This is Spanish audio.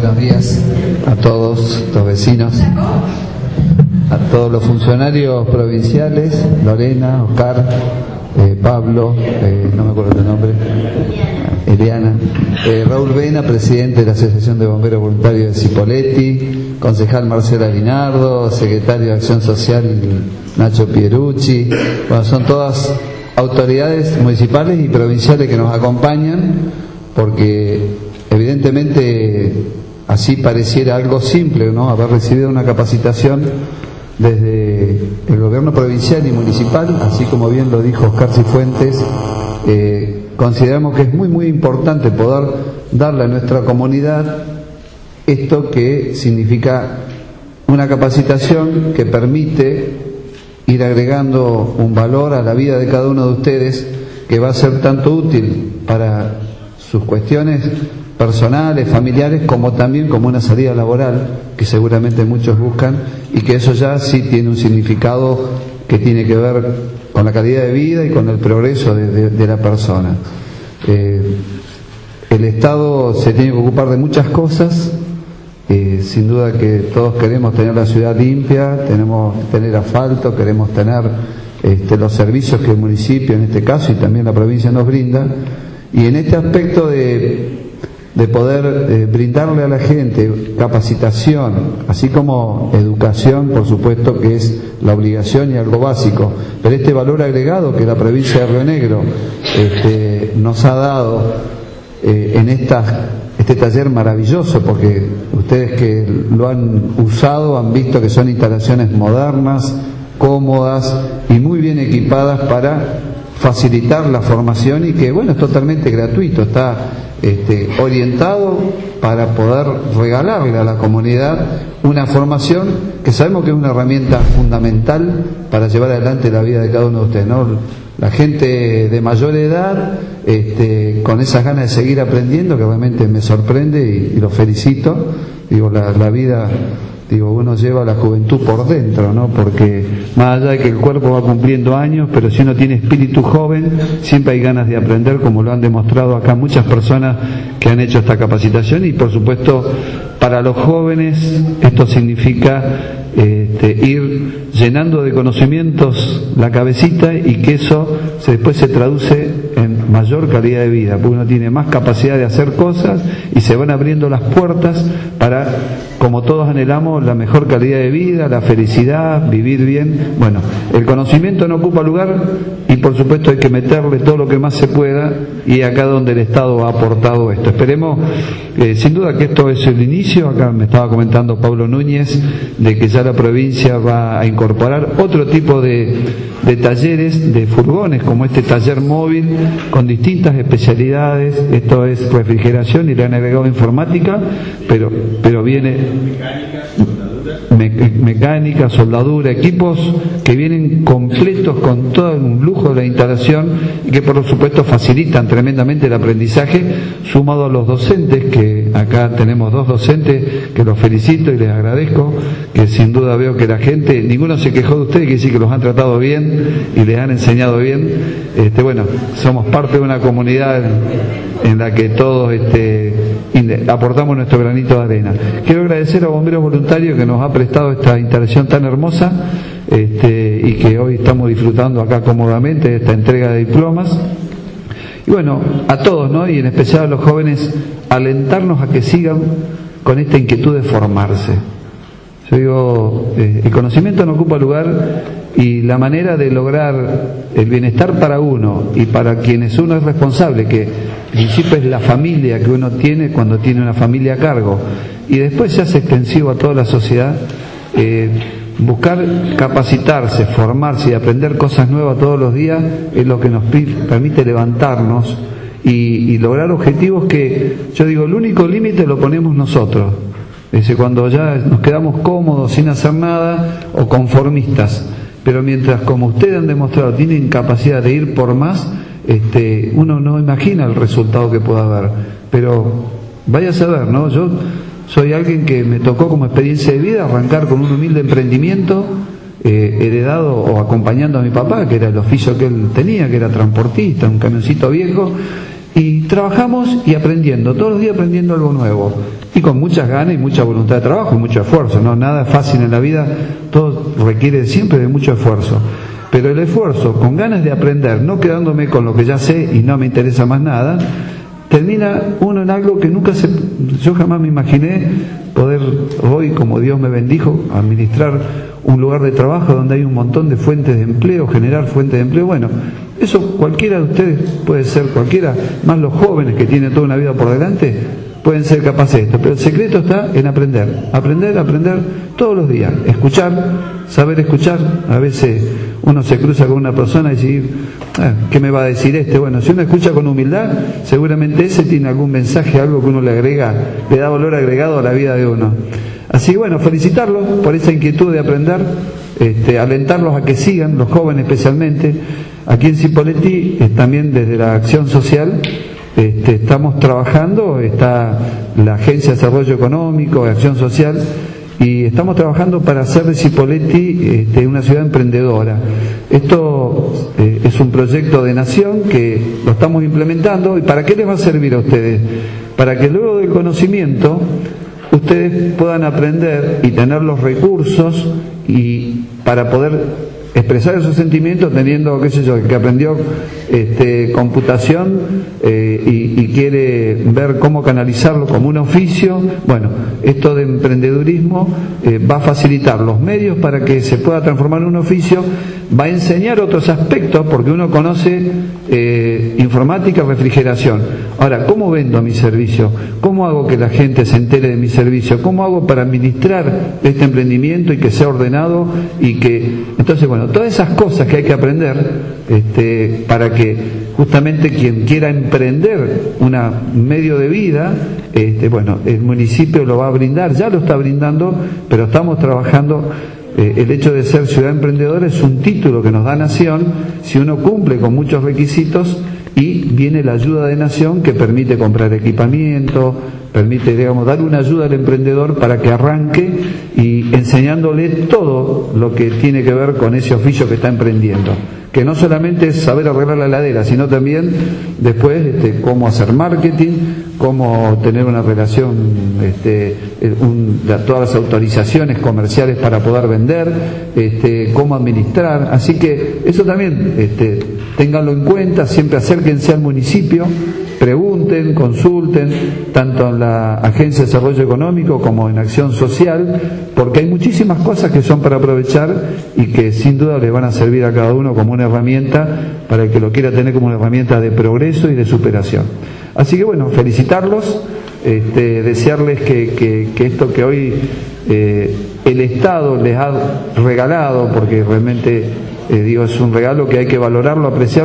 buenos días a todos los vecinos, a todos los funcionarios provinciales, Lorena, Oscar, eh, Pablo, eh, no me acuerdo tu nombre, Eliana, eh, Raúl Vena, presidente de la Asociación de Bomberos Voluntarios de Cipoletti, concejal Marcela Linardo, secretario de Acción Social Nacho Pierucci, bueno, son todas autoridades municipales y provinciales que nos acompañan porque evidentemente así pareciera algo simple, ¿no? Haber recibido una capacitación desde el gobierno provincial y municipal, así como bien lo dijo Oscar Cifuentes, eh, consideramos que es muy muy importante poder darle a nuestra comunidad esto que significa una capacitación que permite ir agregando un valor a la vida de cada uno de ustedes que va a ser tanto útil para sus cuestiones personales, familiares, como también como una salida laboral, que seguramente muchos buscan, y que eso ya sí tiene un significado que tiene que ver con la calidad de vida y con el progreso de, la persona. Eh, el Estado se tiene que ocupar de muchas cosas, eh, sin duda que todos queremos tener la ciudad limpia, tenemos tener asfalto, queremos tener este, los servicios que el municipio, en este caso, y también la provincia nos brinda. Y en este aspecto de, de poder eh, brindarle a la gente capacitación, así como educación, por supuesto que es la obligación y algo básico, pero este valor agregado que la provincia de Río Negro este, nos ha dado eh, en estas este taller maravilloso, porque ustedes que lo han usado han visto que son instalaciones modernas, cómodas y muy bien equipadas para facilitar la formación y que, bueno, es totalmente gratuito, está este, orientado para poder regalarle a la comunidad una formación que sabemos que es una herramienta fundamental para llevar adelante la vida de cada uno de ustedes. La gente de mayor edad, este, con esas ganas de seguir aprendiendo, que realmente me sorprende y, y lo felicito, digo, la vida digo, uno lleva la juventud por dentro, ¿no? Porque más allá de que el cuerpo va cumpliendo años, pero si uno tiene espíritu joven, siempre hay ganas de aprender, como lo han demostrado acá muchas personas que han hecho esta capacitación y por supuesto para los jóvenes esto significa este, ir llenando de conocimientos la cabecita y que eso se, después se traduce en mayor calidad de vida, porque uno tiene más capacidad de hacer cosas y se van abriendo las puertas para, como todos anhelamos, la mejor calidad de vida, la felicidad, vivir bien. Bueno, el conocimiento no ocupa lugar y por supuesto hay que meterle todo lo que más se pueda y acá donde el Estado ha aportado esto. Esperemos, eh, sin duda que esto es el inicio, acá me estaba comentando Pablo Núñez, de que ya la provincia va a incorporar otro tipo de, talleres, de furgones, como este taller móvil, con distintas especialidades, esto es refrigeración y le han informática, pero, pero viene mecánica, soldadura, equipos que vienen completos con todo un lujo de la instalación y que por supuesto facilitan tremendamente el aprendizaje, sumado a los docentes, que acá tenemos dos docentes que los felicito y les agradezco, que sin duda veo que la gente, ninguno se quejó de ustedes, que sí que los han tratado bien y les han enseñado bien. Este, bueno, somos parte de una comunidad en la que todos este, aportamos nuestro granito de arena. Quiero agradecer a Bomberos Voluntarios que nos ha prestado esta instalación tan hermosa este, y que hoy estamos disfrutando acá cómodamente de esta entrega de diplomas. Y bueno, a todos, ¿no? Y en especial a los jóvenes, alentarnos a que sigan con esta inquietud de formarse. Yo digo, eh, el conocimiento no ocupa lugar y la manera de lograr el bienestar para uno y para quienes uno es responsable, que en principio es la familia que uno tiene cuando tiene una familia a cargo, y después se hace extensivo a toda la sociedad, eh, buscar capacitarse, formarse y aprender cosas nuevas todos los días es lo que nos permite levantarnos y, y lograr objetivos que, yo digo, el único límite lo ponemos nosotros Dice, cuando ya nos quedamos cómodos sin hacer nada o conformistas. Pero mientras, como ustedes han demostrado, tienen capacidad de ir por más, este, uno no imagina el resultado que pueda haber. Pero vaya a saber, ¿no? Yo soy alguien que me tocó como experiencia de vida arrancar con un humilde emprendimiento eh, heredado o acompañando a mi papá, que era el oficio que él tenía, que era transportista, un camioncito viejo, trabajamos y aprendiendo, todos los días aprendiendo algo nuevo. Y con muchas ganas y mucha voluntad de trabajo y mucho esfuerzo. No, nada es fácil en la vida, todo requiere siempre de mucho esfuerzo. Pero el esfuerzo, con ganas de aprender, no quedándome con lo que ya sé y no me interesa más nada, termina uno en algo que nunca se, yo jamás me imaginé poder hoy, como Dios me bendijo, administrar un lugar de trabajo donde hay un montón de fuentes de empleo, generar fuentes de empleo. Bueno, eso cualquiera de ustedes puede ser, cualquiera, más los jóvenes que tienen toda una vida por delante, pueden ser capaces de esto. Pero el secreto está en aprender, aprender, aprender todos los días, escuchar, saber escuchar. A veces uno se cruza con una persona y dice, ah, ¿qué me va a decir este? Bueno, si uno escucha con humildad, seguramente ese tiene algún mensaje, algo que uno le agrega, le da valor agregado a la vida de uno. Así que bueno, felicitarlos por esa inquietud de aprender, este, alentarlos a que sigan, los jóvenes especialmente. Aquí en Cipoletti, también desde la acción social, este, estamos trabajando, está la Agencia de Desarrollo Económico, de Acción Social, y estamos trabajando para hacer de Cipoletti este, una ciudad emprendedora. Esto eh, es un proyecto de nación que lo estamos implementando y ¿para qué les va a servir a ustedes? Para que luego del conocimiento ustedes puedan aprender y tener los recursos y para poder expresar esos sentimientos teniendo, qué sé yo, que aprendió este, computación eh, y, quiere ver cómo canalizarlo como un oficio. Bueno, esto de emprendedurismo eh, va a facilitar los medios para que se pueda transformar en un oficio, va a enseñar otros aspectos porque uno conoce eh, informática, refrigeración. Ahora, ¿cómo vendo mi servicio? ¿Cómo hago que la gente se entere de mi servicio? ¿Cómo hago para administrar este emprendimiento y que sea ordenado y que... Entonces, bueno, todas esas cosas que hay que aprender este, para que justamente quien quiera emprender un medio de vida, este, bueno, el municipio lo va a brindar, ya lo está brindando, pero estamos trabajando eh, el hecho de ser ciudad emprendedora es un título que nos da Nación si uno cumple con muchos requisitos y viene la ayuda de Nación que permite comprar equipamiento, permite, digamos, dar una ayuda al emprendedor para que arranque y enseñándole todo lo que tiene que ver con ese oficio que está emprendiendo. Que no solamente es saber arreglar la heladera, sino también después este, cómo hacer marketing, cómo tener una relación, este, todas las autorizaciones comerciales para poder vender, este, cómo administrar. Así que eso también, este, ténganlo en cuenta, siempre acérquense al municipio pregunten, consulten, tanto en la Agencia de Desarrollo Económico como en Acción Social, porque hay muchísimas cosas que son para aprovechar y que sin duda les van a servir a cada uno como una herramienta para el que lo quiera tener como una herramienta de progreso y de superación. Así que bueno, felicitarlos, este, desearles que, esto que hoy eh, el Estado les ha regalado, porque realmente eh, digo, es un regalo que hay que valorarlo, apreciarlo,